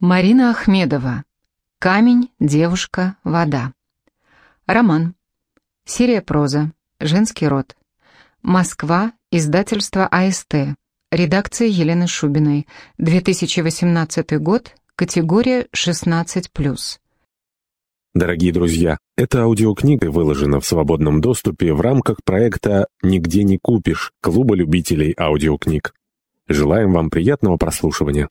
Марина Ахмедова. Камень, девушка, вода. Роман. Серия проза. Женский род. Москва. Издательство АСТ. Редакция Елены Шубиной. 2018 год. Категория 16+. Дорогие друзья, эта аудиокнига выложена в свободном доступе в рамках проекта «Нигде не купишь» Клуба любителей аудиокниг. Желаем вам приятного прослушивания.